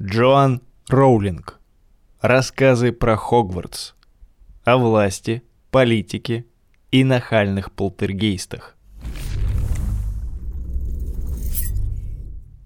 Джоан Роулинг. Рассказы про Хогвартс. О власти, политике и нахальных полтергейстах.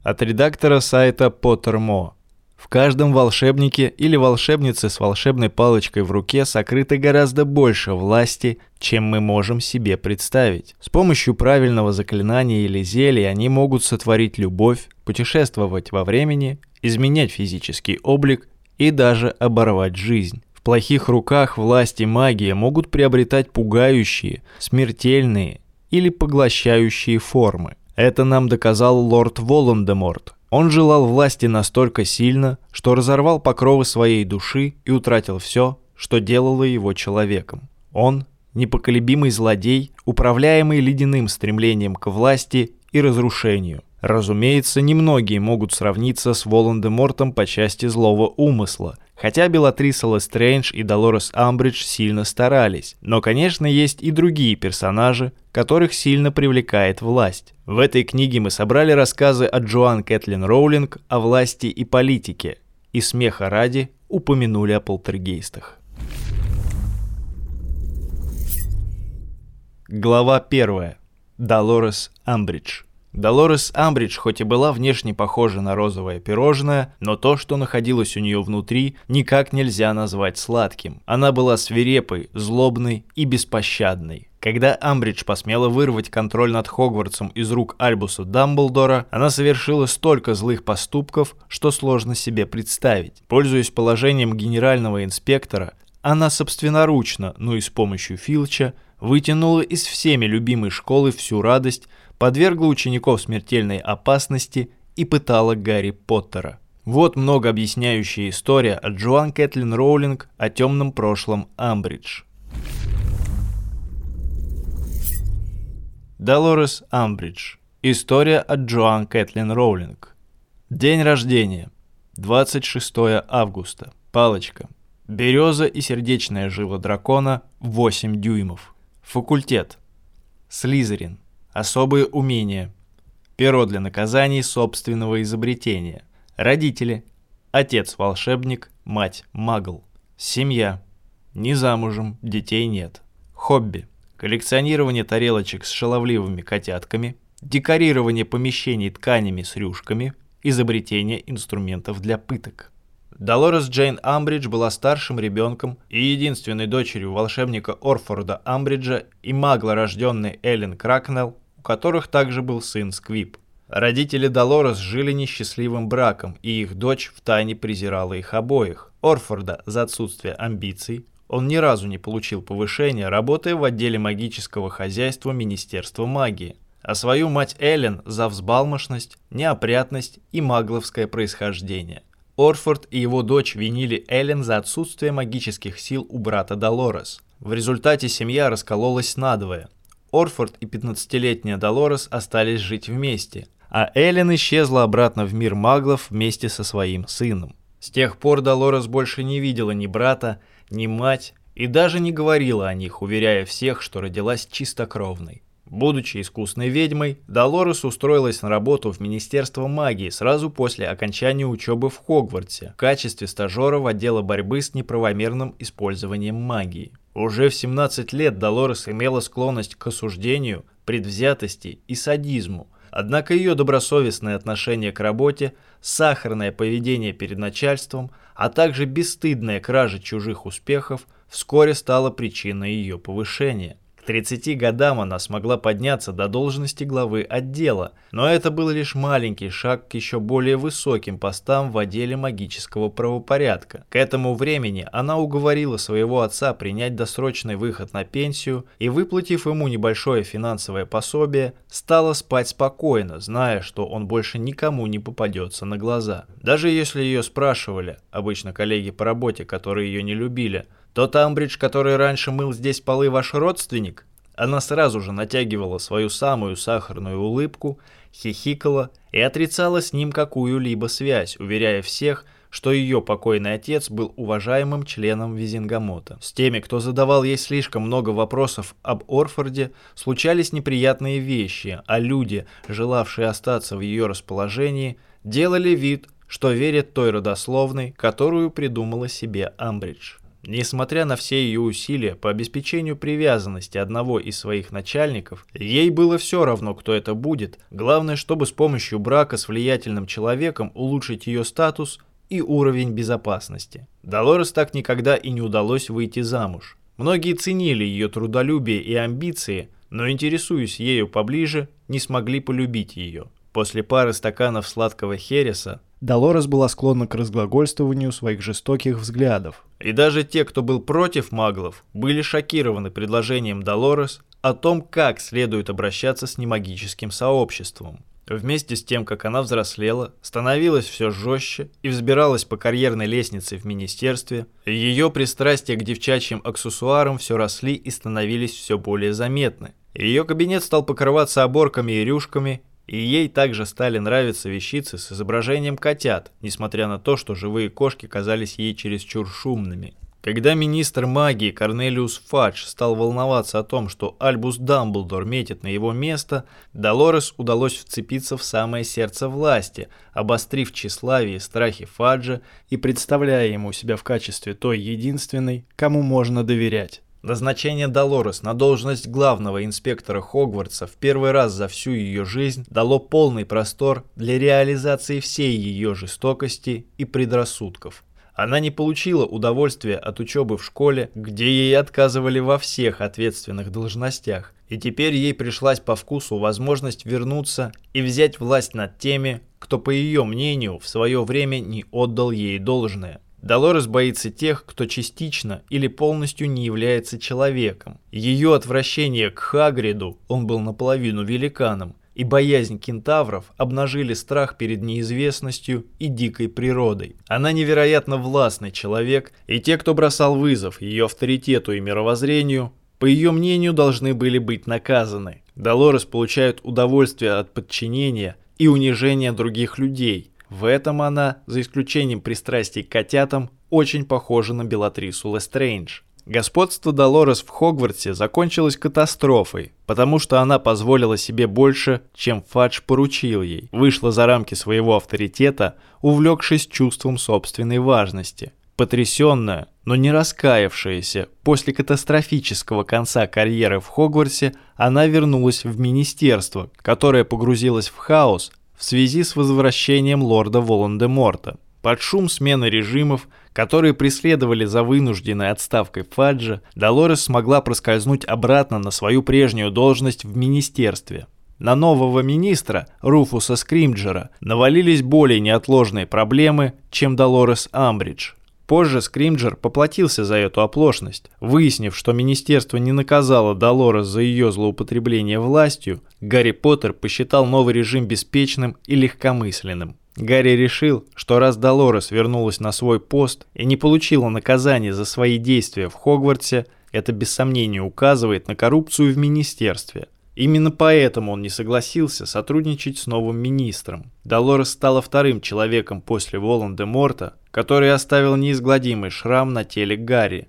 От редактора сайта Pottermore. В каждом волшебнике или волшебнице с волшебной палочкой в руке сокрыто гораздо больше власти, чем мы можем себе представить. С помощью правильного заклинания или зелья они могут сотворить любовь, путешествовать во времени, изменять физический облик и даже оборвать жизнь. В плохих руках власть и магия могут приобретать пугающие, смертельные или поглощающие формы. Это нам доказал лорд Волан-де-Морт, он желал власти настолько сильно, что разорвал покровы своей души и утратил все, что делало его человеком. Он – непоколебимый злодей, управляемый ледяным стремлением к власти и разрушению. Разумеется, немногие могут сравниться с Волан-де-Мортом по части злого умысла, хотя Белатриса Лестрейндж и Долорес Амбридж сильно старались. Но, конечно, есть и другие персонажи, которых сильно привлекает власть. В этой книге мы собрали рассказы от Джоан Кэтлин Роулинг о власти и политике, и смеха ради упомянули о полтергейстах. Глава 1. Долорес Амбридж. Долорес Амбридж хоть и была внешне похожа на розовое пирожное, но то, что находилось у нее внутри, никак нельзя назвать сладким. Она была свирепой, злобной и беспощадной. Когда Амбридж посмела вырвать контроль над Хогвартсом из рук Альбуса Дамблдора, она совершила столько злых поступков, что сложно себе представить. Пользуясь положением генерального инспектора, она собственноручно, ну и с помощью Филча, вытянула из всеми любимой школы всю радость, подвергла учеников смертельной опасности и пытала Гарри Поттера. Вот много объясняющая история от Джоан Кэтлин Роулинг о темном прошлом Амбридж. Долорес Амбридж. История от Джоан Кэтлин Роулинг. День рождения. 26 августа. Палочка. Береза и сердечная жила дракона 8 дюймов. Факультет. Слизерин. Особые умения. Перо для наказаний собственного изобретения. Родители. Отец волшебник, мать магл. Семья. Не замужем, детей нет. Хобби. Коллекционирование тарелочек с шаловливыми котятками. Декорирование помещений тканями с рюшками. Изобретение инструментов для пыток. Долорес Джейн Амбридж была старшим ребенком и единственной дочерью волшебника Орфорда Амбриджа и магла, рожденной Эллен Кракнелл, у которых также был сын Сквип. Родители Долорес жили несчастливым браком, и их дочь втайне презирала их обоих. Орфорда за отсутствие амбиций, он ни разу не получил повышения, работая в отделе магического хозяйства Министерства магии, а свою мать Эллен за взбалмошность, неопрятность и магловское происхождение. Орфорд и его дочь винили Эллен за отсутствие магических сил у брата Долорес. В результате семья раскололась надвое – Орфорд и 15-летняя Долорес остались жить вместе, а Эллен исчезла обратно в мир маглов вместе со своим сыном. С тех пор Долорес больше не видела ни брата, ни мать и даже не говорила о них, уверяя всех, что родилась чистокровной. Будучи искусной ведьмой, Долорес устроилась на работу в Министерство магии сразу после окончания учебы в Хогвартсе в качестве стажера в отделе борьбы с неправомерным использованием магии. Уже в 17 лет Долорес имела склонность к осуждению, предвзятости и садизму, однако ее добросовестное отношение к работе, сахарное поведение перед начальством, а также бесстыдная кража чужих успехов вскоре стало причиной ее повышения. К 30 годам она смогла подняться до должности главы отдела, но это был лишь маленький шаг к еще более высоким постам в отделе магического правопорядка. К этому времени она уговорила своего отца принять досрочный выход на пенсию и, выплатив ему небольшое финансовое пособие, стала спать спокойно, зная, что он больше никому не попадется на глаза. Даже если ее спрашивали, обычно коллеги по работе, которые ее не любили, тот Амбридж, который раньше мыл здесь полы, ваш родственник? Она сразу же натягивала свою самую сахарную улыбку, хихикала и отрицала с ним какую-либо связь, уверяя всех, что ее покойный отец был уважаемым членом Визингамота. С теми, кто задавал ей слишком много вопросов об Орфорде, случались неприятные вещи, а люди, желавшие остаться в ее расположении, делали вид, что верит той родословной, которую придумала себе Амбридж. Несмотря на все ее усилия по обеспечению привязанности одного из своих начальников, ей было все равно, кто это будет. Главное, чтобы с помощью брака с влиятельным человеком улучшить ее статус и уровень безопасности. Долорес так никогда и не удалось выйти замуж. Многие ценили ее трудолюбие и амбиции, но, интересуясь ею поближе, не смогли полюбить ее. После пары стаканов сладкого хереса Долорес была склонна к разглагольствованию своих жестоких взглядов. И даже те, кто был против маглов, были шокированы предложением Долорес о том, как следует обращаться с немагическим сообществом. Вместе с тем, как она взрослела, становилась все жестче и взбиралась по карьерной лестнице в министерстве, ее пристрастия к девчачьим аксессуарам все росли и становились все более заметны. Ее кабинет стал покрываться оборками и рюшками, и ей также стали нравиться вещицы с изображением котят, несмотря на то, что живые кошки казались ей чересчур шумными. Когда министр магии Корнелиус Фадж стал волноваться о том, что Альбус Дамблдор метит на его место, Долорес удалось вцепиться в самое сердце власти, обострив тщеславие и страхи Фаджа и представляя ему себя в качестве той единственной, кому можно доверять. Назначение Долорес на должность главного инспектора Хогвартса в первый раз за всю ее жизнь дало полный простор для реализации всей ее жестокости и предрассудков. Она не получила удовольствия от учебы в школе, где ей отказывали во всех ответственных должностях, и теперь ей пришлась по вкусу возможность вернуться и взять власть над теми, кто, по ее мнению, в свое время не отдал ей должное. Долорес боится тех, кто частично или полностью не является человеком. Ее отвращение к Хагриду, он был наполовину великаном, и боязнь кентавров обнажили страх перед неизвестностью и дикой природой. Она невероятно властный человек, и те, кто бросал вызов ее авторитету и мировоззрению, по ее мнению, должны были быть наказаны. Долорес получает удовольствие от подчинения и унижения других людей, в этом она, за исключением пристрастий к котятам, очень похожа на Белатрису Лестрейндж. Господство Долорес в Хогвартсе закончилось катастрофой, потому что она позволила себе больше, чем Фадж поручил ей, вышла за рамки своего авторитета, увлекшись чувством собственной важности. Потрясенная, но не раскаявшаяся, после катастрофического конца карьеры в Хогвартсе, она вернулась в министерство, которое погрузилось в хаос, в связи с возвращением лорда Волан-де-Морта. Под шум смены режимов, которые преследовали за вынужденной отставкой Фаджа, Долорес смогла проскользнуть обратно на свою прежнюю должность в министерстве. На нового министра, Руфуса Скримджера, навалились более неотложные проблемы, чем Долорес Амбридж – Позже Скримджер поплатился за эту оплошность. Выяснив, что министерство не наказало Долорес за ее злоупотребление властью, Гарри Поттер посчитал новый режим беспечным и легкомысленным. Гарри решил, что раз Долорес вернулась на свой пост и не получила наказания за свои действия в Хогвартсе, это без сомнения указывает на коррупцию в министерстве. Именно поэтому он не согласился сотрудничать с новым министром. Долорес стала вторым человеком после Волан-де-Морта, который оставил неизгладимый шрам на теле Гарри.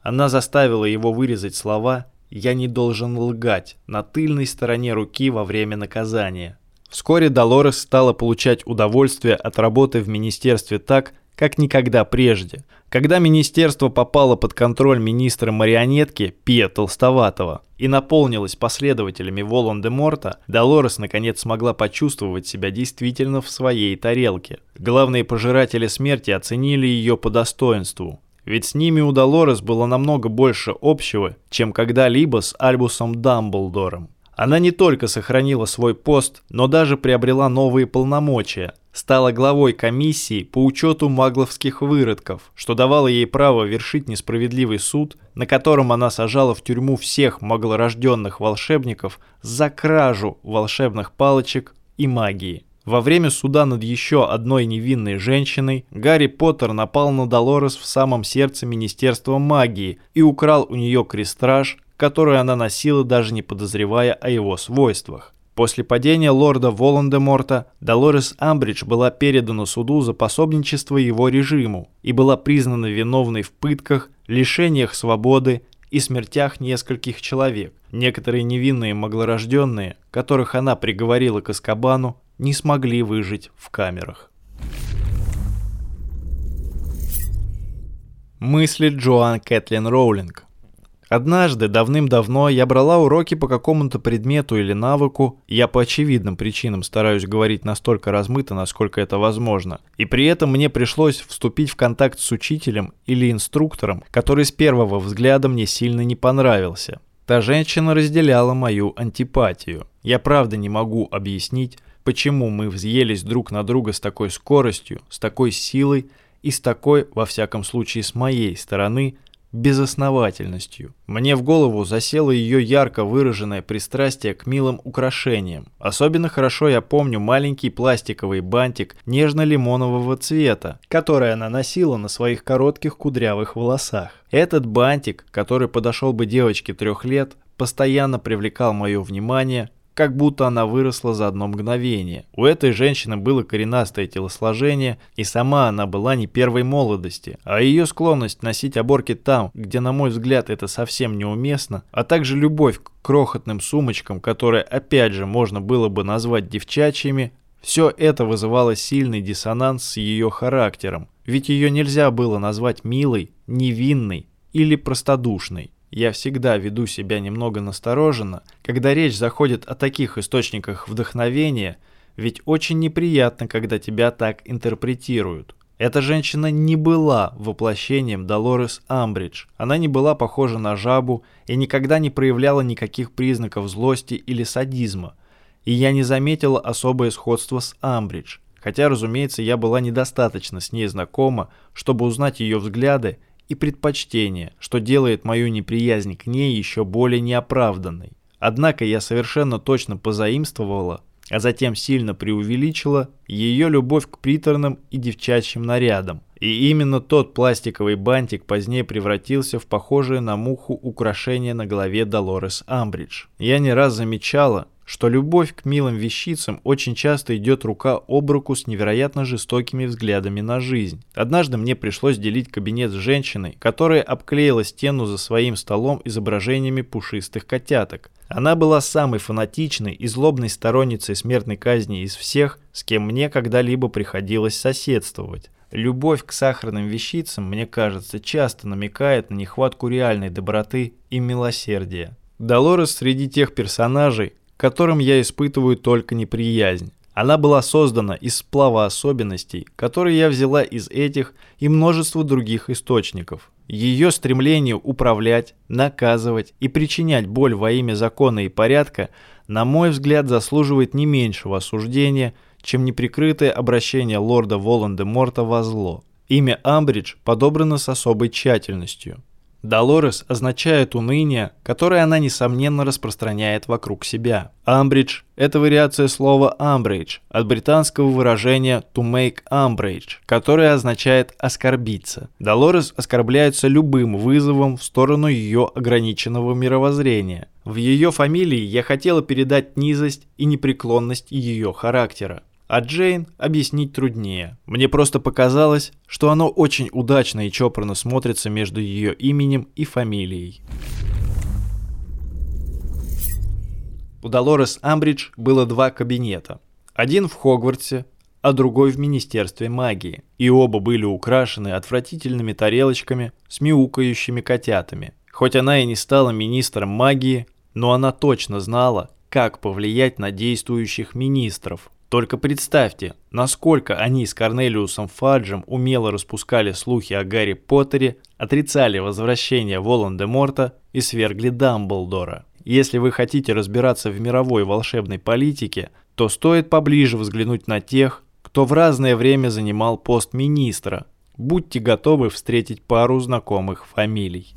Она заставила его вырезать слова «Я не должен лгать» на тыльной стороне руки во время наказания. Вскоре Долорес стала получать удовольствие от работы в министерстве так, как никогда прежде, когда министерство попало под контроль министра марионетки Пия Толстоватого и наполнилось последователями Волан-де-Морта, Долорес наконец смогла почувствовать себя действительно в своей тарелке. Главные пожиратели смерти оценили ее по достоинству, ведь с ними у Долорес было намного больше общего, чем когда-либо с Альбусом Дамблдором. Она не только сохранила свой пост, но даже приобрела новые полномочия, стала главой комиссии по учету магловских выродков, что давало ей право вершить несправедливый суд, на котором она сажала в тюрьму всех маглорожденных волшебников за кражу волшебных палочек и магии. Во время суда над еще одной невинной женщиной Гарри Поттер напал на Долорес в самом сердце Министерства магии и украл у нее крестраж, которую она носила, даже не подозревая о его свойствах. После падения лорда Волан-де-Морта Долорес Амбридж была передана суду за пособничество его режиму и была признана виновной в пытках, лишениях свободы и смертях нескольких человек. Некоторые невинные маглорожденные, которых она приговорила к Аскабану, не смогли выжить в камерах. Мысли Джоан Кэтлин Роулинг Однажды, давным-давно, я брала уроки по какому-то предмету или навыку, я по очевидным причинам стараюсь говорить настолько размыто, насколько это возможно, и при этом мне пришлось вступить в контакт с учителем или инструктором, который с первого взгляда мне сильно не понравился. Та женщина разделяла мою антипатию. Я правда не могу объяснить, почему мы взъелись друг на друга с такой скоростью, с такой силой и с такой, во всяком случае с моей стороны, безосновательностью. Мне в голову засело ее ярко выраженное пристрастие к милым украшениям. Особенно хорошо я помню маленький пластиковый бантик нежно-лимонового цвета, который она носила на своих коротких кудрявых волосах. Этот бантик, который подошел бы девочке трех лет, постоянно привлекал мое внимание, как будто она выросла за одно мгновение. У этой женщины было коренастое телосложение, и сама она была не первой молодости, а ее склонность носить оборки там, где, на мой взгляд, это совсем неуместно, а также любовь к крохотным сумочкам, которые, опять же, можно было бы назвать девчачьими, все это вызывало сильный диссонанс с ее характером, ведь ее нельзя было назвать милой, невинной или простодушной. Я всегда веду себя немного настороженно, когда речь заходит о таких источниках вдохновения, ведь очень неприятно, когда тебя так интерпретируют. Эта женщина не была воплощением Долорес Амбридж. Она не была похожа на жабу и никогда не проявляла никаких признаков злости или садизма. И я не заметила особое сходство с Амбридж. Хотя, разумеется, я была недостаточно с ней знакома, чтобы узнать ее взгляды и предпочтения, что делает мою неприязнь к ней еще более неоправданной. Однако я совершенно точно позаимствовала, а затем сильно преувеличила ее любовь к приторным и девчачьим нарядам. И именно тот пластиковый бантик позднее превратился в похожее на муху украшение на голове Долорес Амбридж. Я не раз замечала, что любовь к милым вещицам очень часто идет рука об руку с невероятно жестокими взглядами на жизнь. Однажды мне пришлось делить кабинет с женщиной, которая обклеила стену за своим столом изображениями пушистых котяток. Она была самой фанатичной и злобной сторонницей смертной казни из всех, с кем мне когда-либо приходилось соседствовать. Любовь к сахарным вещицам, мне кажется, часто намекает на нехватку реальной доброты и милосердия. Долорес среди тех персонажей, которым я испытываю только неприязнь. Она была создана из сплава особенностей, которые я взяла из этих и множества других источников. Ее стремление управлять, наказывать и причинять боль во имя закона и порядка, на мой взгляд, заслуживает не меньшего осуждения, чем неприкрытое обращение лорда Волан-де-Морта во зло. Имя Амбридж подобрано с особой тщательностью. Долорес означает уныние, которое она, несомненно, распространяет вокруг себя. Амбридж – это вариация слова umbrage от британского выражения to make umbrage, которое означает оскорбиться. Долорес оскорбляется любым вызовом в сторону ее ограниченного мировоззрения. В ее фамилии я хотела передать низость и непреклонность ее характера. А Джейн объяснить труднее. Мне просто показалось, что оно очень удачно и чопорно смотрится между ее именем и фамилией. У Долорес Амбридж было два кабинета. Один в Хогвартсе, а другой в Министерстве магии. И оба были украшены отвратительными тарелочками с мяукающими котятами. Хоть она и не стала министром магии, но она точно знала, как повлиять на действующих министров, только представьте, насколько они с Корнелиусом Фаджем умело распускали слухи о Гарри Поттере, отрицали возвращение Волан-де-Морта и свергли Дамблдора. Если вы хотите разбираться в мировой волшебной политике, то стоит поближе взглянуть на тех, кто в разное время занимал пост министра. Будьте готовы встретить пару знакомых фамилий.